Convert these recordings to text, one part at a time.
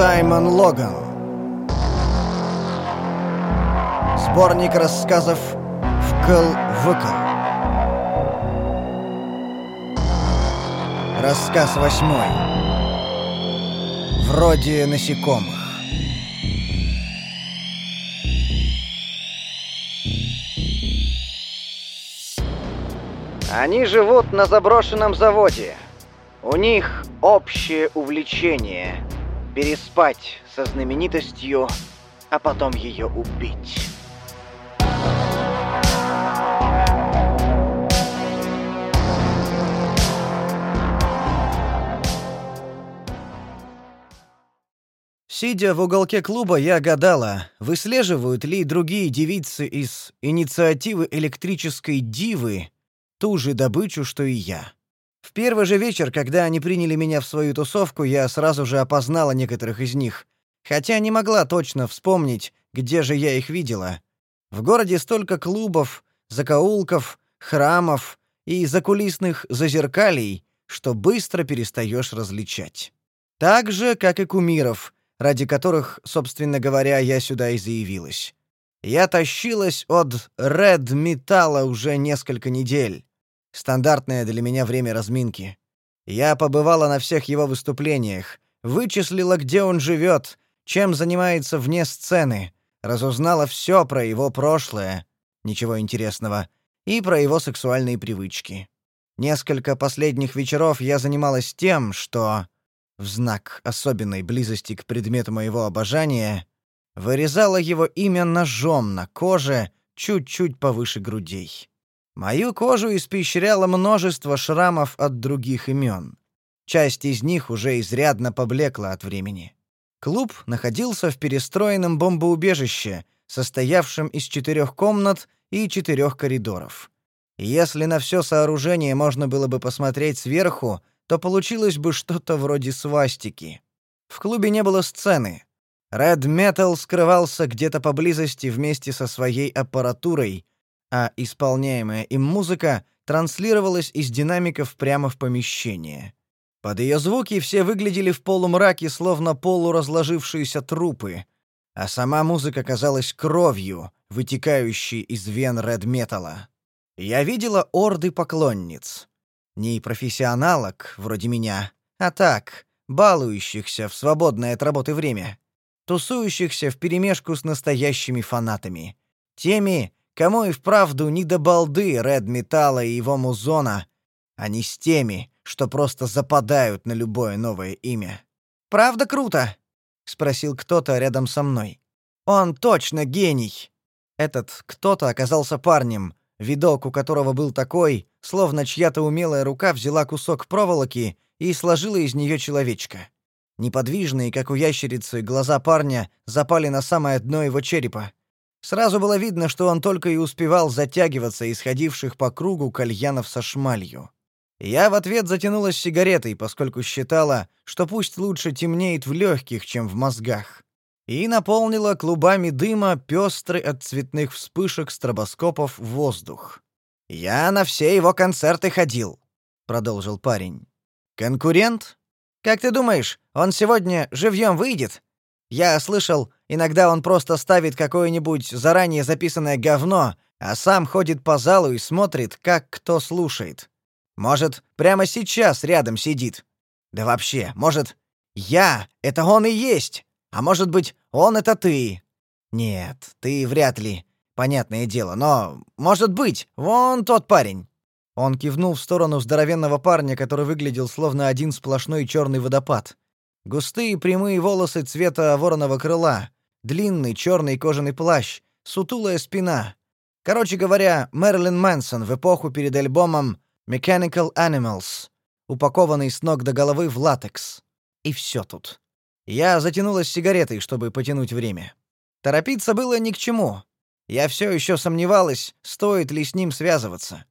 Саймон Логан. Сборник рассказов «Вкл-выкл». Рассказ восьмой. Вроде насекомых. Они живут на заброшенном заводе. У них общее увлечение — переспать со знаменитостью, а потом ее убить. Сидя в уголке клуба, я гадала, выслеживают ли другие девицы из инициативы электрической дивы ту же добычу, что и я. В первый же вечер, когда они приняли меня в свою тусовку, я сразу же опознала некоторых из них, хотя не могла точно вспомнить, где же я их видела. В городе столько клубов, закоулков, храмов и закулисных зазеркалий, что быстро перестаешь различать. Так же, как и кумиров — ради которых, собственно говоря, я сюда и заявилась. Я тащилась от Red Металла уже несколько недель. Стандартное для меня время разминки. Я побывала на всех его выступлениях, вычислила, где он живет, чем занимается вне сцены, разузнала все про его прошлое, ничего интересного, и про его сексуальные привычки. Несколько последних вечеров я занималась тем, что в знак особенной близости к предмету моего обожания, вырезала его имя ножом на коже чуть-чуть повыше грудей. Мою кожу испещряло множество шрамов от других имен. Часть из них уже изрядно поблекла от времени. Клуб находился в перестроенном бомбоубежище, состоявшем из четырех комнат и четырех коридоров. Если на все сооружение можно было бы посмотреть сверху, то получилось бы что-то вроде свастики. В клубе не было сцены. Red Metal скрывался где-то поблизости вместе со своей аппаратурой, а исполняемая им музыка транслировалась из динамиков прямо в помещение. Под ее звуки все выглядели в полумраке, словно полуразложившиеся трупы, а сама музыка казалась кровью, вытекающей из вен Metal. Я видела орды поклонниц. Не профессионалок, вроде меня, а так, балующихся в свободное от работы время, тусующихся вперемешку с настоящими фанатами. Теми, кому и вправду не до балды Ред Металла и его музона, а не с теми, что просто западают на любое новое имя. «Правда круто?» — спросил кто-то рядом со мной. «Он точно гений!» Этот кто-то оказался парнем, видок у которого был такой, словно чья-то умелая рука взяла кусок проволоки и сложила из нее человечка. Неподвижные, как у ящерицы, глаза парня запали на самое дно его черепа. Сразу было видно, что он только и успевал затягиваться исходивших по кругу кальянов со шмалью. Я в ответ затянулась сигаретой, поскольку считала, что пусть лучше темнеет в легких, чем в мозгах и наполнила клубами дыма пестрый от цветных вспышек стробоскопов воздух. «Я на все его концерты ходил», — продолжил парень. «Конкурент? Как ты думаешь, он сегодня живьем выйдет? Я слышал, иногда он просто ставит какое-нибудь заранее записанное говно, а сам ходит по залу и смотрит, как кто слушает. Может, прямо сейчас рядом сидит. Да вообще, может, я — это он и есть!» А может быть, он это ты? Нет, ты вряд ли. Понятное дело, но может быть, вон тот парень. Он кивнул в сторону здоровенного парня, который выглядел словно один сплошной черный водопад. Густые прямые волосы цвета вороного крыла, длинный черный кожаный плащ, сутулая спина. Короче говоря, Мэрилин Мэнсон в эпоху перед альбомом Mechanical Animals, упакованный с ног до головы в латекс. И все тут. Я затянулась сигаретой, чтобы потянуть время. Торопиться было ни к чему. Я все еще сомневалась, стоит ли с ним связываться.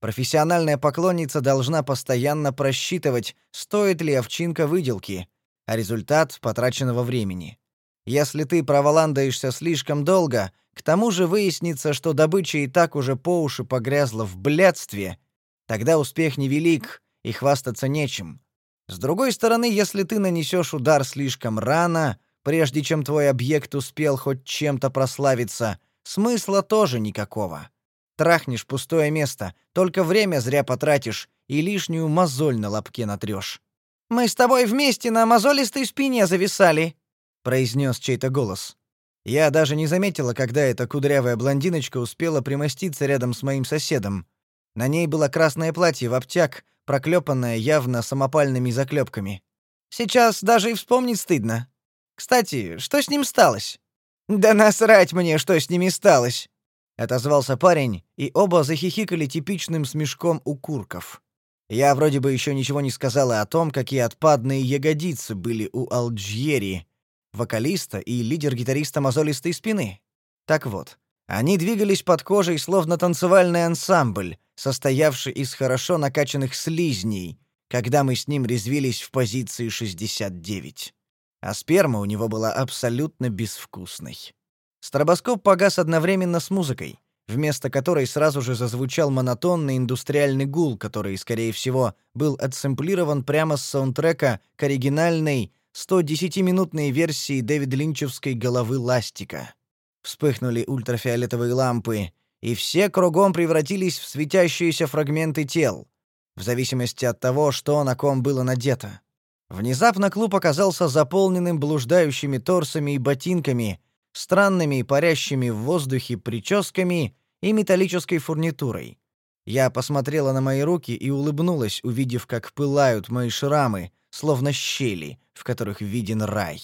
Профессиональная поклонница должна постоянно просчитывать, стоит ли овчинка выделки, а результат потраченного времени. Если ты проволандаешься слишком долго, к тому же выяснится, что добыча и так уже по уши погрязла в блядстве, тогда успех невелик и хвастаться нечем. С другой стороны, если ты нанесешь удар слишком рано, прежде чем твой объект успел хоть чем-то прославиться, смысла тоже никакого. Трахнешь пустое место, только время зря потратишь и лишнюю мозоль на лобке натрешь. «Мы с тобой вместе на мозолистой спине зависали», — произнес чей-то голос. Я даже не заметила, когда эта кудрявая блондиночка успела примоститься рядом с моим соседом. На ней было красное платье в обтяг, проклепанное явно самопальными заклепками. Сейчас даже и вспомнить стыдно. Кстати, что с ним сталось? Да насрать мне, что с ними сталось отозвался парень, и оба захихикали типичным смешком у курков. Я вроде бы еще ничего не сказала о том, какие отпадные ягодицы были у Алджьери, вокалиста и лидер-гитариста мозолистой спины. Так вот, они двигались под кожей словно танцевальный ансамбль, состоявший из хорошо накачанных слизней, когда мы с ним резвились в позиции 69. А сперма у него была абсолютно безвкусной. Стробоскоп погас одновременно с музыкой, вместо которой сразу же зазвучал монотонный индустриальный гул, который, скорее всего, был отсэмплирован прямо с саундтрека к оригинальной 110-минутной версии Дэвид Линчевской «Головы ластика». Вспыхнули ультрафиолетовые лампы, и все кругом превратились в светящиеся фрагменты тел, в зависимости от того, что на ком было надето. Внезапно клуб оказался заполненным блуждающими торсами и ботинками, странными парящими в воздухе прическами и металлической фурнитурой. Я посмотрела на мои руки и улыбнулась, увидев, как пылают мои шрамы, словно щели, в которых виден рай.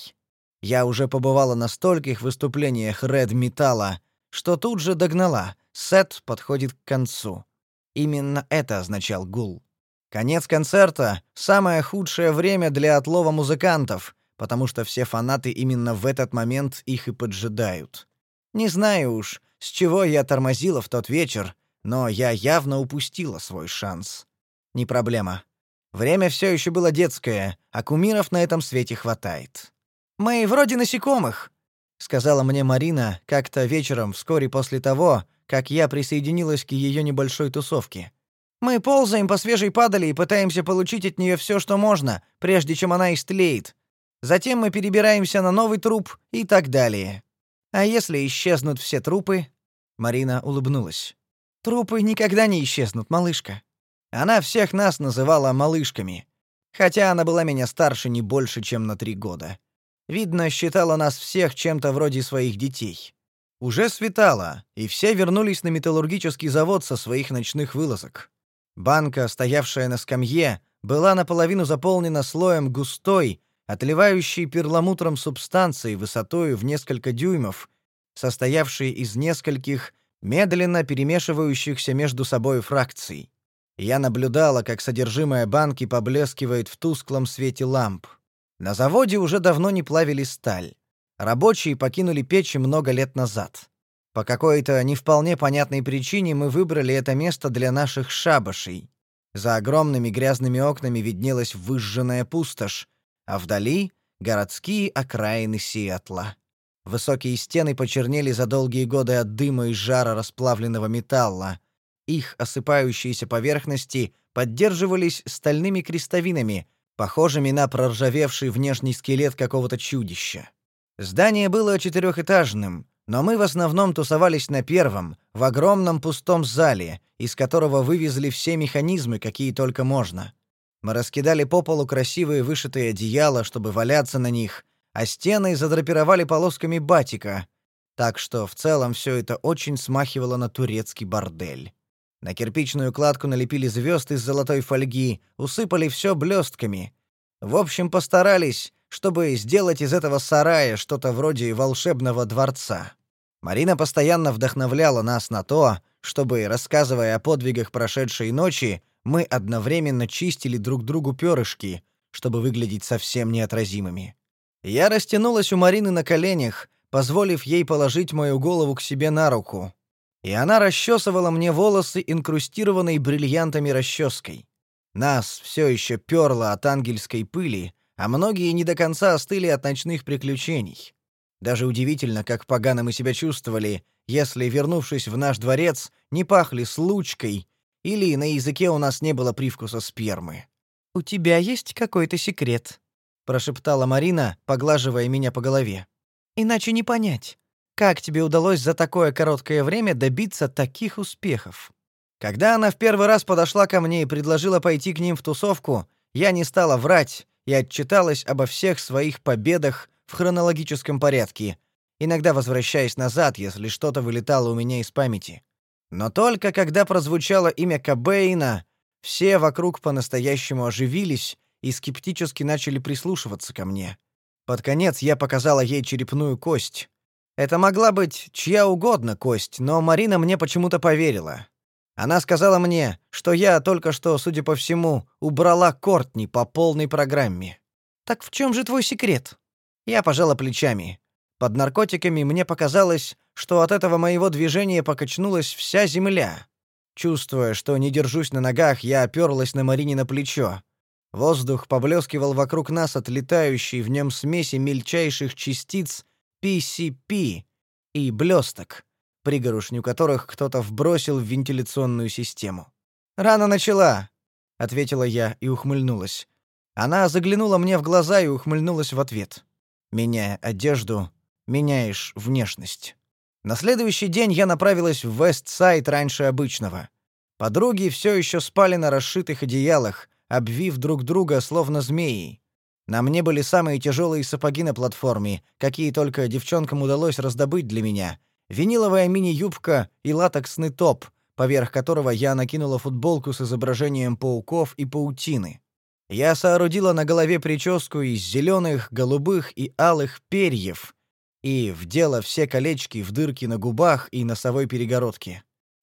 Я уже побывала на стольких выступлениях Red Металла, что тут же догнала. Сет подходит к концу. Именно это означал гул. Конец концерта — самое худшее время для отлова музыкантов, потому что все фанаты именно в этот момент их и поджидают. Не знаю уж, с чего я тормозила в тот вечер, но я явно упустила свой шанс. Не проблема. Время все еще было детское, а кумиров на этом свете хватает. «Мы вроде насекомых», — сказала мне Марина как-то вечером вскоре после того, как я присоединилась к ее небольшой тусовке. «Мы ползаем по свежей падали и пытаемся получить от нее все, что можно, прежде чем она истлеет, Затем мы перебираемся на новый труп и так далее. А если исчезнут все трупы? Марина улыбнулась. Трупы никогда не исчезнут, малышка. Она всех нас называла малышками, хотя она была меня старше не больше, чем на три года. Видно, считала нас всех чем-то вроде своих детей. Уже светало, и все вернулись на металлургический завод со своих ночных вылазок. Банка, стоявшая на скамье, была наполовину заполнена слоем густой, отливающей перламутром субстанции высотой в несколько дюймов, состоявшей из нескольких медленно перемешивающихся между собой фракций. Я наблюдала, как содержимое банки поблескивает в тусклом свете ламп. На заводе уже давно не плавили сталь. Рабочие покинули печи много лет назад. По какой-то не вполне понятной причине мы выбрали это место для наших шабашей. За огромными грязными окнами виднелась выжженная пустошь, а вдали — городские окраины Сиэтла. Высокие стены почернели за долгие годы от дыма и жара расплавленного металла. Их осыпающиеся поверхности поддерживались стальными крестовинами, похожими на проржавевший внешний скелет какого-то чудища. Здание было четырехэтажным, но мы в основном тусовались на первом, в огромном пустом зале, из которого вывезли все механизмы, какие только можно. Мы раскидали по полу красивые вышитые одеяла, чтобы валяться на них, а стены задрапировали полосками батика, так что в целом все это очень смахивало на турецкий бордель. На кирпичную кладку налепили звезд из золотой фольги, усыпали все блестками. В общем, постарались, чтобы сделать из этого сарая что-то вроде волшебного дворца. Марина постоянно вдохновляла нас на то, чтобы, рассказывая о подвигах прошедшей ночи, мы одновременно чистили друг другу перышки, чтобы выглядеть совсем неотразимыми. Я растянулась у Марины на коленях, позволив ей положить мою голову к себе на руку. И она расчесывала мне волосы, инкрустированной бриллиантами расческой. Нас все еще перло от ангельской пыли, а многие не до конца остыли от ночных приключений. Даже удивительно, как погано мы себя чувствовали, если, вернувшись в наш дворец, не пахли случкой или на языке у нас не было привкуса спермы. «У тебя есть какой-то секрет?» — прошептала Марина, поглаживая меня по голове. «Иначе не понять, как тебе удалось за такое короткое время добиться таких успехов?» Когда она в первый раз подошла ко мне и предложила пойти к ним в тусовку, я не стала врать и отчиталась обо всех своих победах в хронологическом порядке, иногда возвращаясь назад, если что-то вылетало у меня из памяти. Но только когда прозвучало имя Кобейна, все вокруг по-настоящему оживились и скептически начали прислушиваться ко мне. Под конец я показала ей черепную кость. Это могла быть чья угодно кость, но Марина мне почему-то поверила. Она сказала мне, что я только что, судя по всему, убрала Кортни по полной программе. Так в чем же твой секрет? Я пожала плечами. Под наркотиками мне показалось, что от этого моего движения покачнулась вся земля. Чувствуя, что не держусь на ногах, я оперлась на Марине на плечо. Воздух поблескивал вокруг нас от летающей в нем смеси мельчайших частиц PCP и блесток пригоршню которых кто-то вбросил в вентиляционную систему. «Рано начала», — ответила я и ухмыльнулась. Она заглянула мне в глаза и ухмыльнулась в ответ. Меняя одежду, меняешь внешность. На следующий день я направилась в Вест-Сайд раньше обычного. Подруги все еще спали на расшитых одеялах, обвив друг друга словно змеи. На мне были самые тяжелые сапоги на платформе, какие только девчонкам удалось раздобыть для меня — виниловая мини-юбка и латексный топ, поверх которого я накинула футболку с изображением пауков и паутины. Я соорудила на голове прическу из зеленых, голубых и алых перьев и вдела все колечки в дырки на губах и носовой перегородке.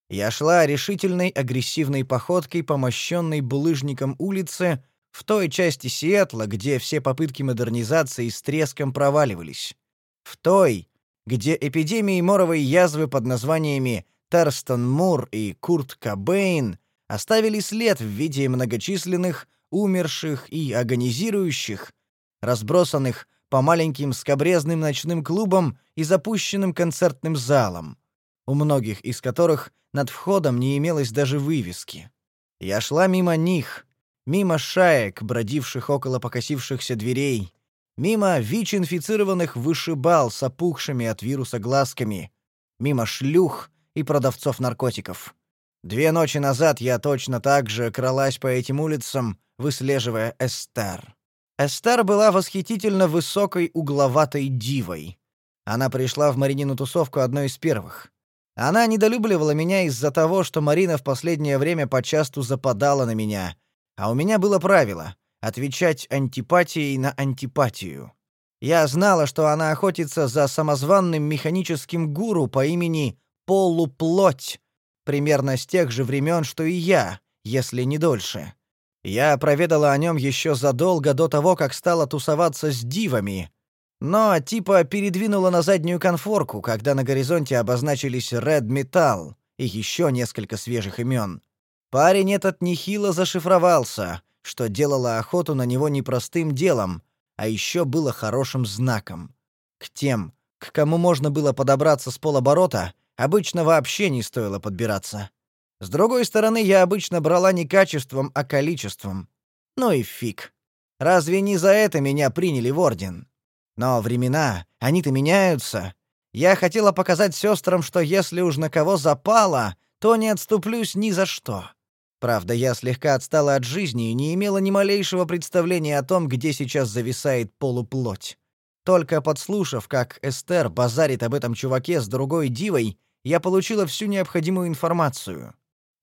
Я шла решительной агрессивной походкой по мощенной булыжником улице в той части Сиэтла, где все попытки модернизации с треском проваливались. В той, где эпидемии моровой язвы под названиями Терстон Мур и Курт Кобейн оставили след в виде многочисленных умерших и агонизирующих, разбросанных по маленьким скобрезным ночным клубам и запущенным концертным залам, у многих из которых над входом не имелось даже вывески. Я шла мимо них, мимо шаек, бродивших около покосившихся дверей, мимо ВИЧ-инфицированных вышибал с опухшими от вируса глазками, мимо шлюх и продавцов наркотиков. Две ночи назад я точно так же кралась по этим улицам, выслеживая Эстер. Эстер была восхитительно высокой угловатой дивой. Она пришла в Маринину тусовку одной из первых. Она недолюбливала меня из-за того, что Марина в последнее время почасту западала на меня, а у меня было правило отвечать антипатией на антипатию. Я знала, что она охотится за самозванным механическим гуру по имени Полуплоть, примерно с тех же времен, что и я, если не дольше. Я проведала о нем еще задолго до того, как стала тусоваться с дивами, но типа передвинула на заднюю конфорку, когда на горизонте обозначились Red Metal и еще несколько свежих имен. Парень этот нехило зашифровался, что делало охоту на него непростым делом, а еще было хорошим знаком. К тем, к кому можно было подобраться с полоборота, обычно вообще не стоило подбираться. С другой стороны, я обычно брала не качеством, а количеством. Ну и фиг. Разве не за это меня приняли в орден? Но времена, они-то меняются. Я хотела показать сестрам, что если уж на кого запало, то не отступлюсь ни за что. Правда, я слегка отстала от жизни и не имела ни малейшего представления о том, где сейчас зависает полуплоть. Только подслушав, как Эстер базарит об этом чуваке с другой дивой, я получила всю необходимую информацию.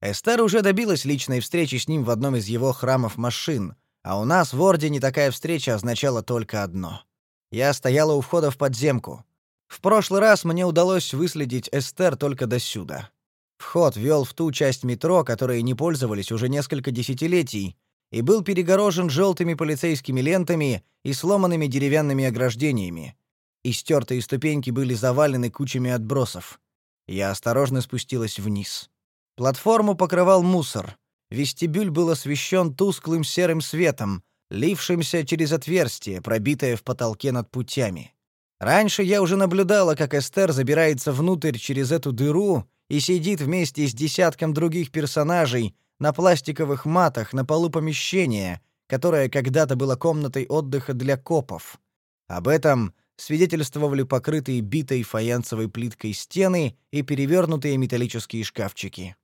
Эстер уже добилась личной встречи с ним в одном из его храмов машин, а у нас в Ордене такая встреча означала только одно. Я стояла у входа в подземку. В прошлый раз мне удалось выследить Эстер только до сюда. Вход вел в ту часть метро, которой не пользовались уже несколько десятилетий, и был перегорожен желтыми полицейскими лентами и сломанными деревянными ограждениями. Истертые ступеньки были завалены кучами отбросов. Я осторожно спустилась вниз. Платформу покрывал мусор. Вестибюль был освещен тусклым серым светом, лившимся через отверстие, пробитое в потолке над путями. Раньше я уже наблюдала, как Эстер забирается внутрь через эту дыру и сидит вместе с десятком других персонажей на пластиковых матах на полу помещения, которое когда-то было комнатой отдыха для копов. Об этом свидетельствовали покрытые битой фаянсовой плиткой стены и перевернутые металлические шкафчики.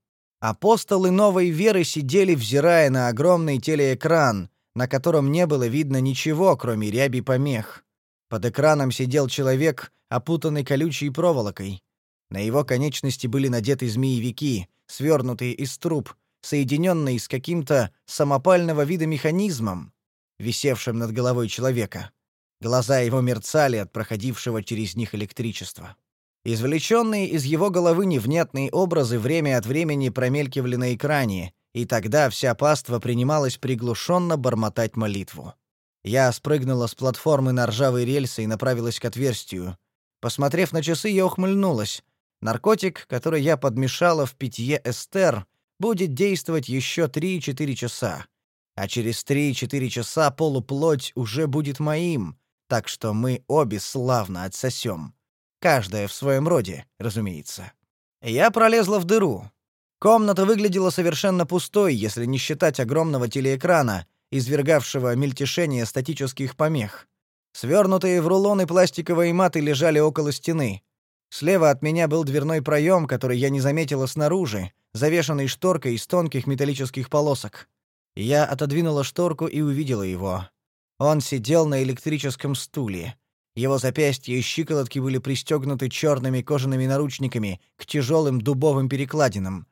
Апостолы новой веры сидели, взирая на огромный телеэкран, на котором не было видно ничего, кроме ряби помех. Под экраном сидел человек, опутанный колючей проволокой. На его конечности были надеты змеевики, свернутые из труб, соединенные с каким-то самопального вида механизмом, висевшим над головой человека. Глаза его мерцали от проходившего через них электричества. Извлеченные из его головы невнятные образы время от времени промелькивали на экране, и тогда вся паства принималась приглушенно бормотать молитву. Я спрыгнула с платформы на ржавые рельсы и направилась к отверстию. Посмотрев на часы, я ухмыльнулась. Наркотик, который я подмешала в питье Эстер, будет действовать еще 3-4 часа. А через 3-4 часа полуплоть уже будет моим, так что мы обе славно отсосем. Каждая в своем роде, разумеется. Я пролезла в дыру. Комната выглядела совершенно пустой, если не считать огромного телеэкрана, извергавшего мельтешение статических помех. Свернутые в рулоны пластиковые маты лежали около стены. Слева от меня был дверной проем, который я не заметила снаружи, завешанный шторкой из тонких металлических полосок. Я отодвинула шторку и увидела его. Он сидел на электрическом стуле. Его запястья и щиколотки были пристегнуты черными кожаными наручниками к тяжелым дубовым перекладинам.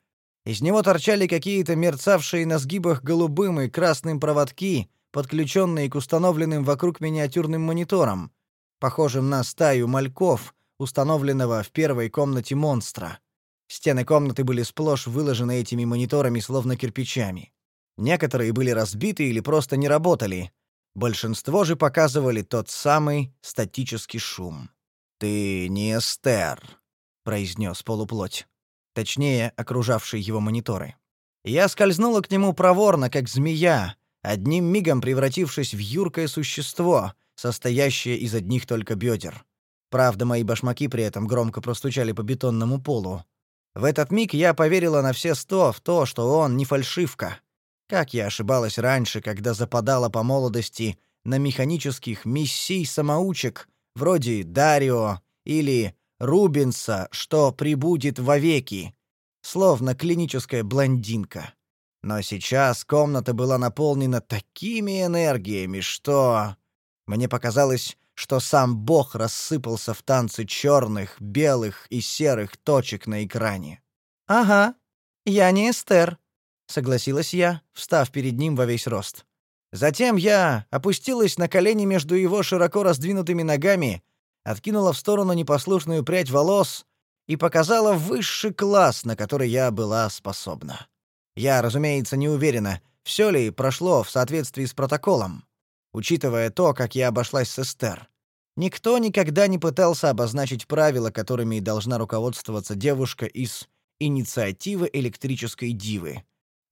Из него торчали какие-то мерцавшие на сгибах голубым и красным проводки, подключенные к установленным вокруг миниатюрным мониторам, похожим на стаю мальков, установленного в первой комнате монстра. Стены комнаты были сплошь выложены этими мониторами словно кирпичами. Некоторые были разбиты или просто не работали, Большинство же показывали тот самый статический шум. «Ты не Эстер», — произнес полуплоть. Точнее, окружавший его мониторы. Я скользнула к нему проворно, как змея, одним мигом превратившись в юркое существо, состоящее из одних только бедер. Правда, мои башмаки при этом громко простучали по бетонному полу. В этот миг я поверила на все сто в то, что он не фальшивка. Как я ошибалась раньше, когда западала по молодости на механических мессий-самоучек, вроде Дарио или Рубинса, что прибудет вовеки, словно клиническая блондинка. Но сейчас комната была наполнена такими энергиями, что... Мне показалось, что сам Бог рассыпался в танцы черных, белых и серых точек на экране. «Ага, я не Эстер», согласилась я, встав перед ним во весь рост. Затем я опустилась на колени между его широко раздвинутыми ногами, откинула в сторону непослушную прядь волос и показала высший класс, на который я была способна. Я, разумеется, не уверена, все ли прошло в соответствии с протоколом, учитывая то, как я обошлась с Эстер. Никто никогда не пытался обозначить правила, которыми должна руководствоваться девушка из инициативы электрической дивы.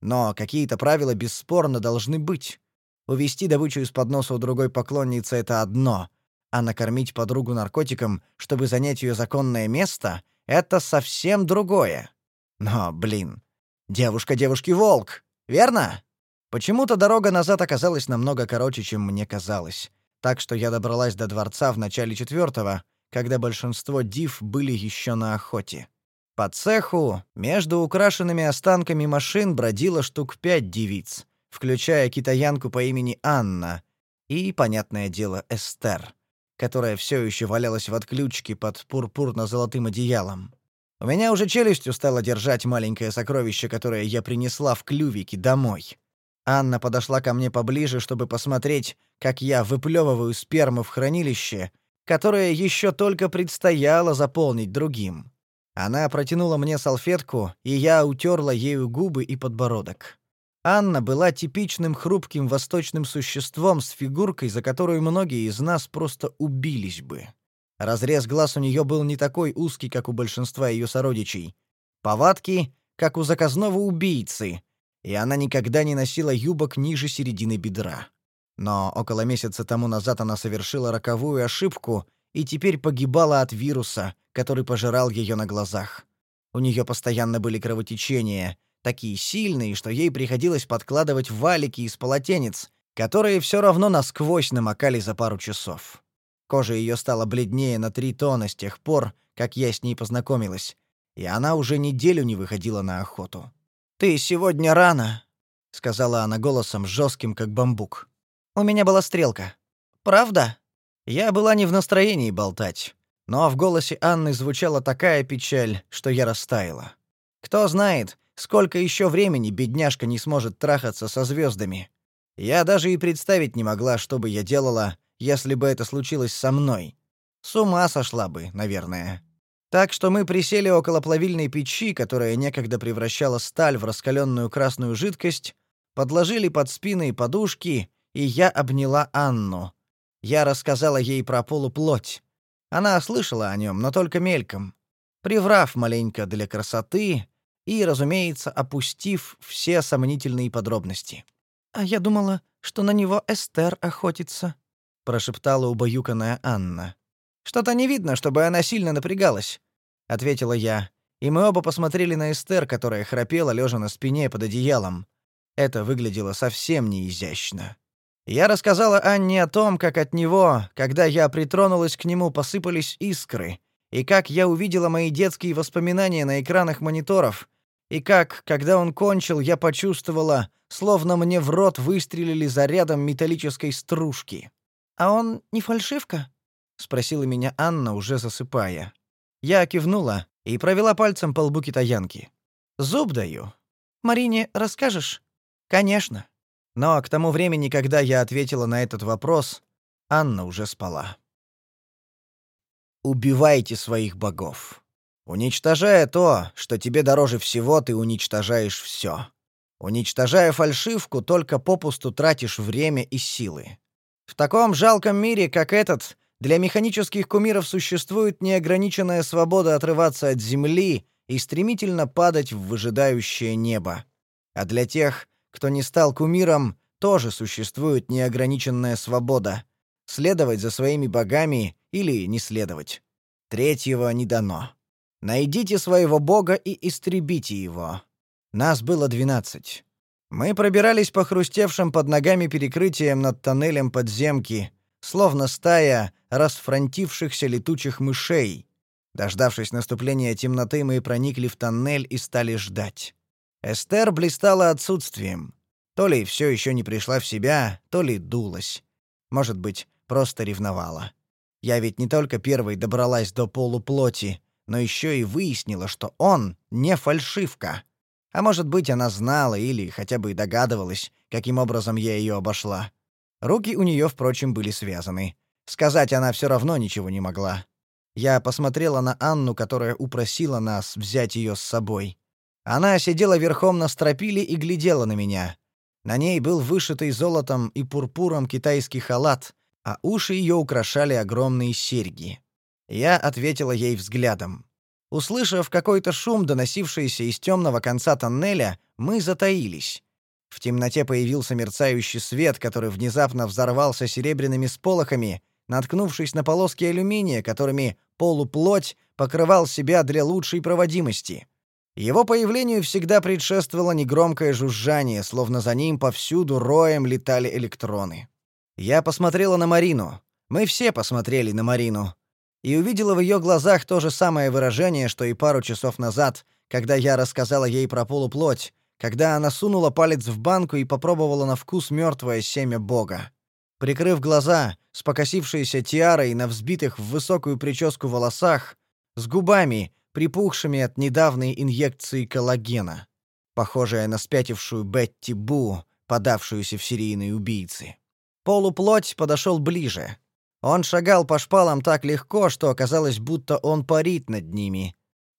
Но какие-то правила бесспорно должны быть. Увести добычу из-под носа у другой поклонницы — это одно, а накормить подругу наркотиком, чтобы занять ее законное место — это совсем другое. Но, блин, девушка девушки волк, верно? Почему-то дорога назад оказалась намного короче, чем мне казалось. Так что я добралась до дворца в начале четвертого, когда большинство див были еще на охоте. По цеху между украшенными останками машин бродило штук пять девиц, включая китаянку по имени Анна и, понятное дело, Эстер, которая все еще валялась в отключке под пурпурно-золотым одеялом. У меня уже челюстью стало держать маленькое сокровище, которое я принесла в клювике домой. Анна подошла ко мне поближе, чтобы посмотреть, как я выплевываю сперму в хранилище, которое еще только предстояло заполнить другим. Она протянула мне салфетку, и я утерла ею губы и подбородок. Анна была типичным хрупким восточным существом с фигуркой, за которую многие из нас просто убились бы. Разрез глаз у нее был не такой узкий, как у большинства ее сородичей. Повадки, как у заказного убийцы, и она никогда не носила юбок ниже середины бедра. Но около месяца тому назад она совершила роковую ошибку и теперь погибала от вируса, который пожирал ее на глазах. У нее постоянно были кровотечения, такие сильные, что ей приходилось подкладывать валики из полотенец, которые все равно насквозь намокали за пару часов. Кожа ее стала бледнее на три тона с тех пор, как я с ней познакомилась, и она уже неделю не выходила на охоту. «Ты сегодня рано», — сказала она голосом жестким, как бамбук. «У меня была стрелка. Правда?» Я была не в настроении болтать, но в голосе Анны звучала такая печаль, что я растаяла. Кто знает, сколько еще времени бедняжка не сможет трахаться со звездами. Я даже и представить не могла, что бы я делала, если бы это случилось со мной. С ума сошла бы, наверное. Так что мы присели около плавильной печи, которая некогда превращала сталь в раскаленную красную жидкость, подложили под спины подушки, и я обняла Анну. Я рассказала ей про полуплоть. Она слышала о нем, но только мельком, приврав маленько для красоты и, разумеется, опустив все сомнительные подробности. «А я думала, что на него Эстер охотится», — прошептала убаюканная Анна. Что-то не видно, чтобы она сильно напрягалась, ответила я, и мы оба посмотрели на Эстер, которая храпела лежа на спине под одеялом. Это выглядело совсем не изящно. Я рассказала Анне о том, как от него, когда я притронулась к нему, посыпались искры, и как я увидела мои детские воспоминания на экранах мониторов, и как, когда он кончил, я почувствовала, словно мне в рот выстрелили зарядом металлической стружки. А он не фальшивка? спросила меня Анна, уже засыпая. Я кивнула и провела пальцем по лбу китаянки. Зуб даю. Марине расскажешь? Конечно. Но к тому времени, когда я ответила на этот вопрос, Анна уже спала. Убивайте своих богов. Уничтожая то, что тебе дороже всего, ты уничтожаешь все. Уничтожая фальшивку, только попусту тратишь время и силы. В таком жалком мире, как этот, для механических кумиров существует неограниченная свобода отрываться от земли и стремительно падать в выжидающее небо. А для тех, кто не стал кумиром, тоже существует неограниченная свобода следовать за своими богами или не следовать. Третьего не дано. Найдите своего бога и истребите его. Нас было двенадцать. Мы пробирались по хрустевшим под ногами перекрытиям над тоннелем подземки, словно стая расфронтившихся летучих мышей. Дождавшись наступления темноты, мы проникли в тоннель и стали ждать. Эстер блистала отсутствием. То ли все еще не пришла в себя, то ли дулась. Может быть, просто ревновала. Я ведь не только первой добралась до полуплоти, но еще и выяснила, что он не фальшивка. А может быть, она знала или хотя бы догадывалась, каким образом я ее обошла. Руки у нее, впрочем, были связаны. Сказать она все равно ничего не могла. Я посмотрела на Анну, которая упросила нас взять ее с собой. Она сидела верхом на стропиле и глядела на меня. На ней был вышитый золотом и пурпуром китайский халат, а уши ее украшали огромные серьги. Я ответила ей взглядом. Услышав какой-то шум, доносившийся из темного конца тоннеля, мы затаились. В темноте появился мерцающий свет, который внезапно взорвался серебряными сполохами, наткнувшись на полоски алюминия, которыми полуплоть покрывал себя для лучшей проводимости. Его появлению всегда предшествовало негромкое жужжание, словно за ним повсюду роем летали электроны. Я посмотрела на Марину. Мы все посмотрели на Марину. И увидела в ее глазах то же самое выражение, что и пару часов назад, когда я рассказала ей про полуплоть, когда она сунула палец в банку и попробовала на вкус мертвое семя бога. Прикрыв глаза, с покосившейся тиарой на взбитых в высокую прическу волосах, с губами, припухшими от недавней инъекции коллагена, похожая на спятившую Бетти Бу, подавшуюся в серийные убийцы. Полуплоть подошел ближе. Он шагал по шпалам так легко, что оказалось, будто он парит над ними,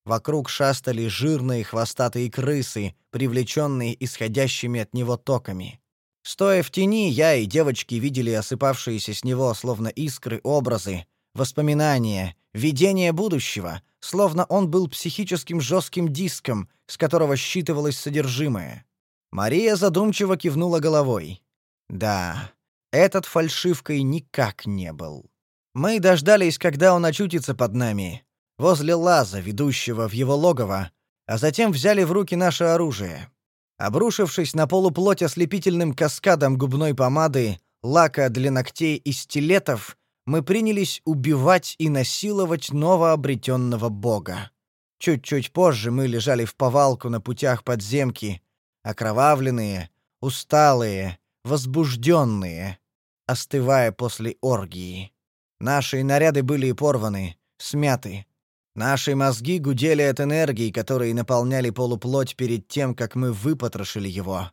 Вокруг шастали жирные хвостатые крысы, привлеченные исходящими от него токами. Стоя в тени, я и девочки видели осыпавшиеся с него словно искры образы, воспоминания, видения будущего, словно он был психическим жестким диском, с которого считывалось содержимое. Мария задумчиво кивнула головой. Да, этот фальшивкой никак не был. Мы дождались, когда он очутится под нами, возле лаза, ведущего в его логово, а затем взяли в руки наше оружие. Обрушившись на полуплоть ослепительным каскадом губной помады, лака для ногтей и стилетов, мы принялись убивать и насиловать новообретенного бога. Чуть-чуть позже мы лежали в повалку на путях подземки, окровавленные, усталые, возбужденные, остывая после оргии. Наши наряды были порваны, смяты. Наши мозги гудели от энергии, которые наполняли полуплоть перед тем, как мы выпотрошили его.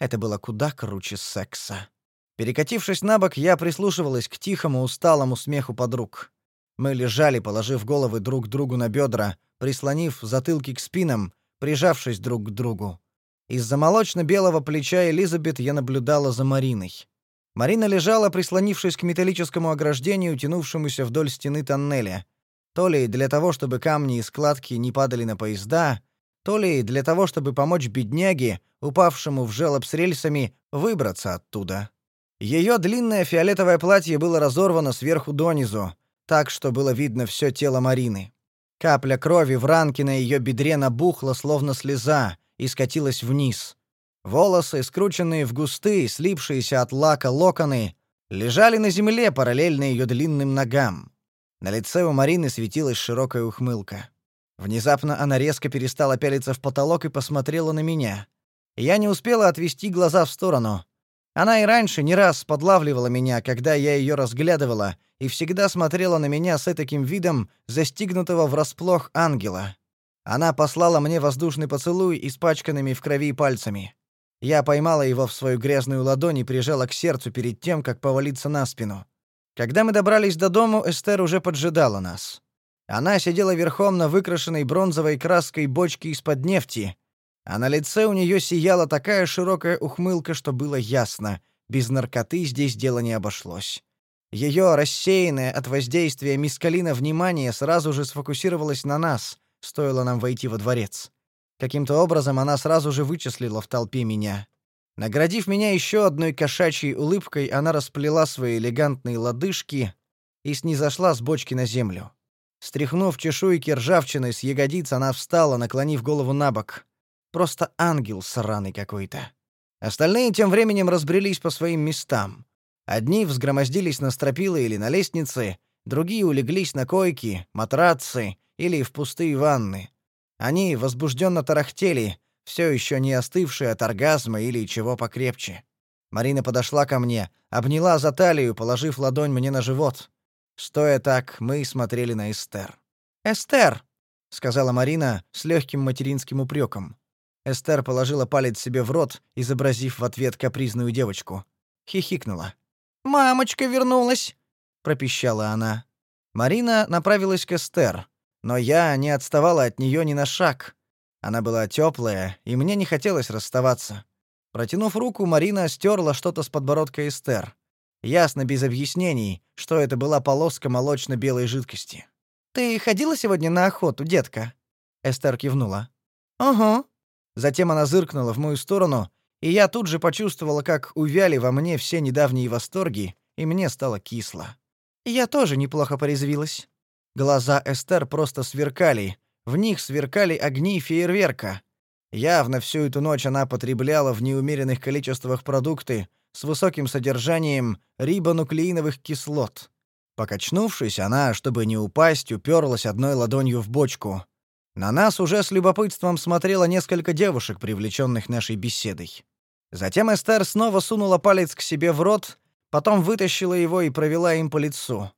Это было куда круче секса. Перекатившись на бок, я прислушивалась к тихому, усталому смеху подруг. Мы лежали, положив головы друг другу на бедра, прислонив затылки к спинам, прижавшись друг к другу. Из-за молочно-белого плеча Элизабет я наблюдала за Мариной. Марина лежала, прислонившись к металлическому ограждению, тянувшемуся вдоль стены тоннеля. То ли для того, чтобы камни и складки не падали на поезда, то ли для того, чтобы помочь бедняге, упавшему в желоб с рельсами, выбраться оттуда. Ее длинное фиолетовое платье было разорвано сверху донизу, так что было видно все тело Марины. Капля крови в ранке на ее бедре набухла, словно слеза, и скатилась вниз. Волосы, скрученные в густые, слипшиеся от лака локоны, лежали на земле параллельно ее длинным ногам. На лице у Марины светилась широкая ухмылка. Внезапно она резко перестала пялиться в потолок и посмотрела на меня. Я не успела отвести глаза в сторону. Она и раньше не раз подлавливала меня, когда я ее разглядывала, и всегда смотрела на меня с таким видом застигнутого врасплох ангела. Она послала мне воздушный поцелуй испачканными в крови пальцами. Я поймала его в свою грязную ладонь и прижала к сердцу перед тем, как повалиться на спину. Когда мы добрались до дому, Эстер уже поджидала нас. Она сидела верхом на выкрашенной бронзовой краской бочке из-под нефти, а на лице у нее сияла такая широкая ухмылка, что было ясно, без наркоты здесь дело не обошлось. Ее рассеянное от воздействия мискалина внимание сразу же сфокусировалось на нас, стоило нам войти во дворец. Каким-то образом она сразу же вычислила в толпе меня. Наградив меня еще одной кошачьей улыбкой, она расплела свои элегантные лодыжки и снизошла с бочки на землю. Стряхнув чешуйки ржавчины с ягодиц, она встала, наклонив голову на бок. Просто ангел сраный какой-то. Остальные тем временем разбрелись по своим местам. Одни взгромоздились на стропилы или на лестницы, другие улеглись на койки, матрацы или в пустые ванны. Они возбужденно тарахтели, все еще не остывшие от оргазма или чего покрепче. Марина подошла ко мне, обняла за талию, положив ладонь мне на живот. Стоя так, мы смотрели на Эстер. «Эстер!» — сказала Марина с легким материнским упреком. Эстер положила палец себе в рот, изобразив в ответ капризную девочку. Хихикнула. «Мамочка вернулась!» — пропищала она. Марина направилась к Эстер, но я не отставала от нее ни на шаг. Она была теплая, и мне не хотелось расставаться. Протянув руку, Марина стерла что-то с подбородка Эстер. Ясно, без объяснений, что это была полоска молочно-белой жидкости. «Ты ходила сегодня на охоту, детка?» Эстер кивнула. «Ага», Затем она зыркнула в мою сторону, и я тут же почувствовала, как увяли во мне все недавние восторги, и мне стало кисло. Я тоже неплохо порезвилась. Глаза Эстер просто сверкали, в них сверкали огни фейерверка. Явно всю эту ночь она потребляла в неумеренных количествах продукты с высоким содержанием рибонуклеиновых кислот. Покачнувшись, она, чтобы не упасть, уперлась одной ладонью в бочку. На нас уже с любопытством смотрело несколько девушек, привлеченных нашей беседой. Затем Эстер снова сунула палец к себе в рот, потом вытащила его и провела им по лицу.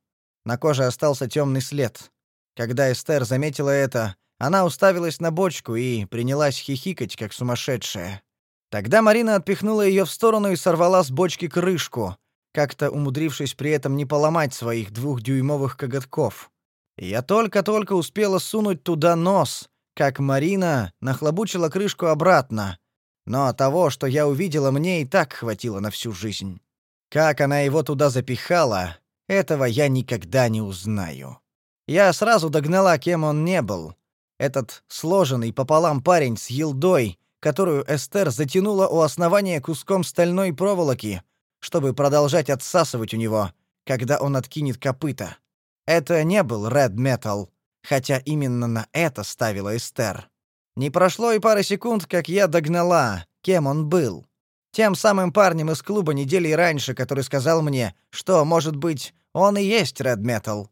На коже остался темный след. Когда Эстер заметила это, она уставилась на бочку и принялась хихикать, как сумасшедшая. Тогда Марина отпихнула ее в сторону и сорвала с бочки крышку, как-то умудрившись при этом не поломать своих двухдюймовых коготков. Я только-только успела сунуть туда нос, как Марина нахлобучила крышку обратно. Но того, что я увидела, мне и так хватило на всю жизнь. Как она его туда запихала, этого я никогда не узнаю. Я сразу догнала, кем он не был. Этот сложенный пополам парень с елдой, которую Эстер затянула у основания куском стальной проволоки, чтобы продолжать отсасывать у него, когда он откинет копыта. Это не был Red Metal, хотя именно на это ставила Эстер. Не прошло и пары секунд, как я догнала, кем он был. Тем самым парнем из клуба недели раньше, который сказал мне, что, может быть, он и есть Red Metal.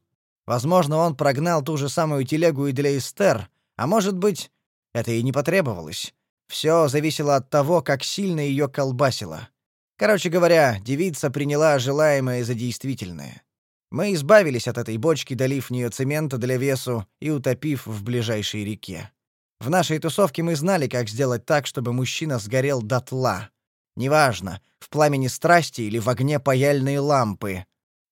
Возможно, он прогнал ту же самую телегу и для Эстер, а может быть, это и не потребовалось. Все зависело от того, как сильно ее колбасило. Короче говоря, девица приняла желаемое за действительное. Мы избавились от этой бочки, долив в нее цемента для весу и утопив в ближайшей реке. В нашей тусовке мы знали, как сделать так, чтобы мужчина сгорел дотла. Неважно, в пламени страсти или в огне паяльной лампы.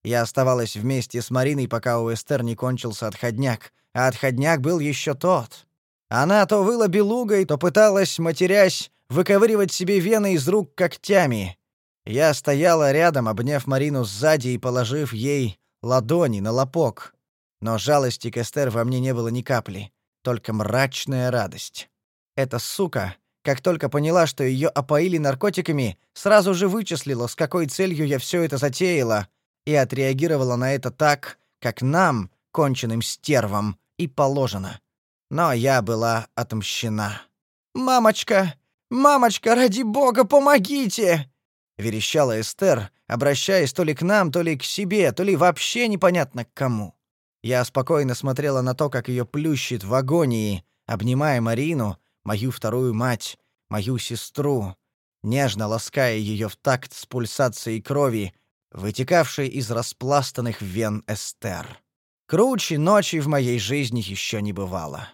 Я оставалась вместе с Мариной, пока у Эстер не кончился отходняк, а отходняк был еще тот. Она то выла белугой, то пыталась, матерясь, выковыривать себе вены из рук когтями. Я стояла рядом, обняв Марину сзади и положив ей ладони на лобок. Но жалости к Эстер во мне не было ни капли, только мрачная радость. Эта сука, как только поняла, что ее опоили наркотиками, сразу же вычислила, с какой целью я все это затеяла, и отреагировала на это так, как нам, конченным стервам, и положено. Но я была отмщена. «Мамочка! Мамочка, ради бога, помогите!» — верещала Эстер, обращаясь то ли к нам, то ли к себе, то ли вообще непонятно к кому. Я спокойно смотрела на то, как ее плющит в агонии, обнимая Марину, мою вторую мать, мою сестру, нежно лаская ее в такт с пульсацией крови, вытекавшей из распластанных вен Эстер. Круче ночи в моей жизни еще не бывало.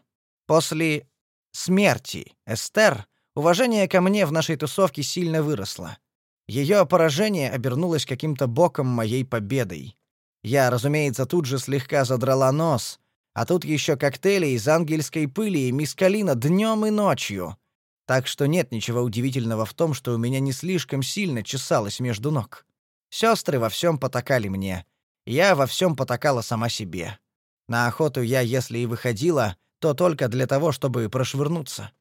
После смерти Эстер уважение ко мне в нашей тусовке сильно выросло. Ее поражение обернулось каким-то боком моей победой. Я, разумеется, тут же слегка задрала нос, а тут еще коктейли из ангельской пыли и мискалина днем и ночью. Так что нет ничего удивительного в том, что у меня не слишком сильно чесалось между ног. Сестры во всем потакали мне. Я во всем потакала сама себе. На охоту я, если и выходила, то только для того, чтобы прошвырнуться.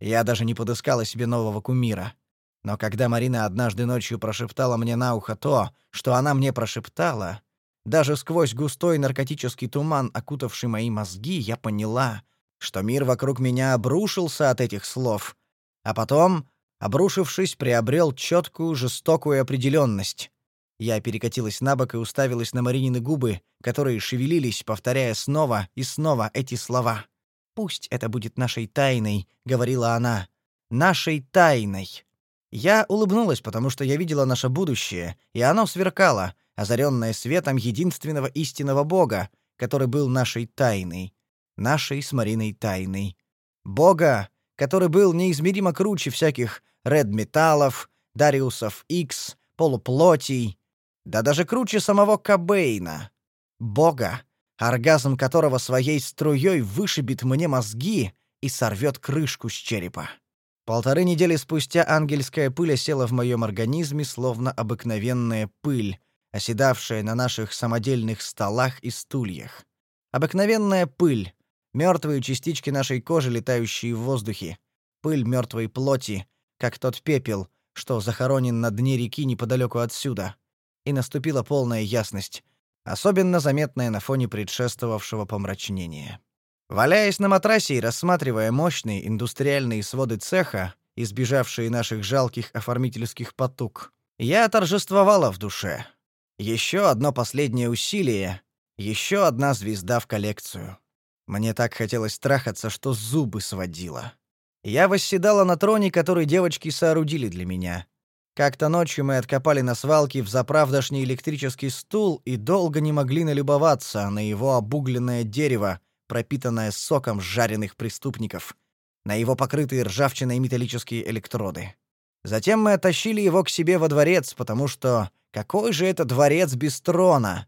Я даже не подыскала себе нового кумира. Но когда Марина однажды ночью прошептала мне на ухо то, что она мне прошептала, даже сквозь густой наркотический туман, окутавший мои мозги, я поняла, что мир вокруг меня обрушился от этих слов, а потом, обрушившись, приобрел четкую, жестокую определенность. Я перекатилась на бок и уставилась на Маринины губы, которые шевелились, повторяя снова и снова эти слова. «Пусть это будет нашей тайной», — говорила она. «Нашей тайной». Я улыбнулась, потому что я видела наше будущее, и оно сверкало, озаренное светом единственного истинного Бога, который был нашей тайной, нашей с Мариной тайной. Бога, который был неизмеримо круче всяких ред-металлов, Дариусов X, полуплотий, да даже круче самого Кабейна. Бога, оргазм которого своей струей вышибет мне мозги и сорвет крышку с черепа. Полторы недели спустя ангельская пыль осела в моем организме, словно обыкновенная пыль, оседавшая на наших самодельных столах и стульях. Обыкновенная пыль, мертвые частички нашей кожи, летающие в воздухе, пыль мертвой плоти, как тот пепел, что захоронен на дне реки неподалеку отсюда. И наступила полная ясность, особенно заметная на фоне предшествовавшего помрачнения. Валяясь на матрасе и рассматривая мощные индустриальные своды цеха, избежавшие наших жалких оформительских потуг, я торжествовала в душе. Еще одно последнее усилие, еще одна звезда в коллекцию. Мне так хотелось трахаться, что зубы сводило. Я восседала на троне, который девочки соорудили для меня. Как-то ночью мы откопали на свалке в заправдошний электрический стул и долго не могли налюбоваться на его обугленное дерево, пропитанное соком жареных преступников, на его покрытые ржавчиной металлические электроды. Затем мы оттащили его к себе во дворец, потому что какой же это дворец без трона?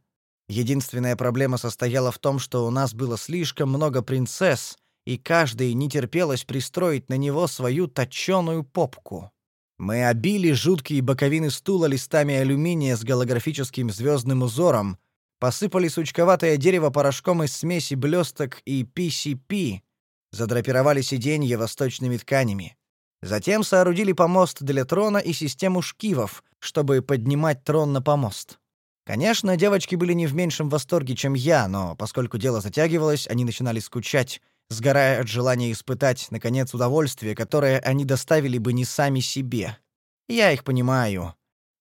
Единственная проблема состояла в том, что у нас было слишком много принцесс, и каждой не терпелось пристроить на него свою точёную попку. Мы обили жуткие боковины стула листами алюминия с голографическим звездным узором, посыпали сучковатое дерево порошком из смеси блесток и PCP, задрапировали сиденья восточными тканями. Затем соорудили помост для трона и систему шкивов, чтобы поднимать трон на помост. Конечно, девочки были не в меньшем восторге, чем я, но поскольку дело затягивалось, они начинали скучать, сгорая от желания испытать, наконец, удовольствие, которое они доставили бы не сами себе. Я их понимаю.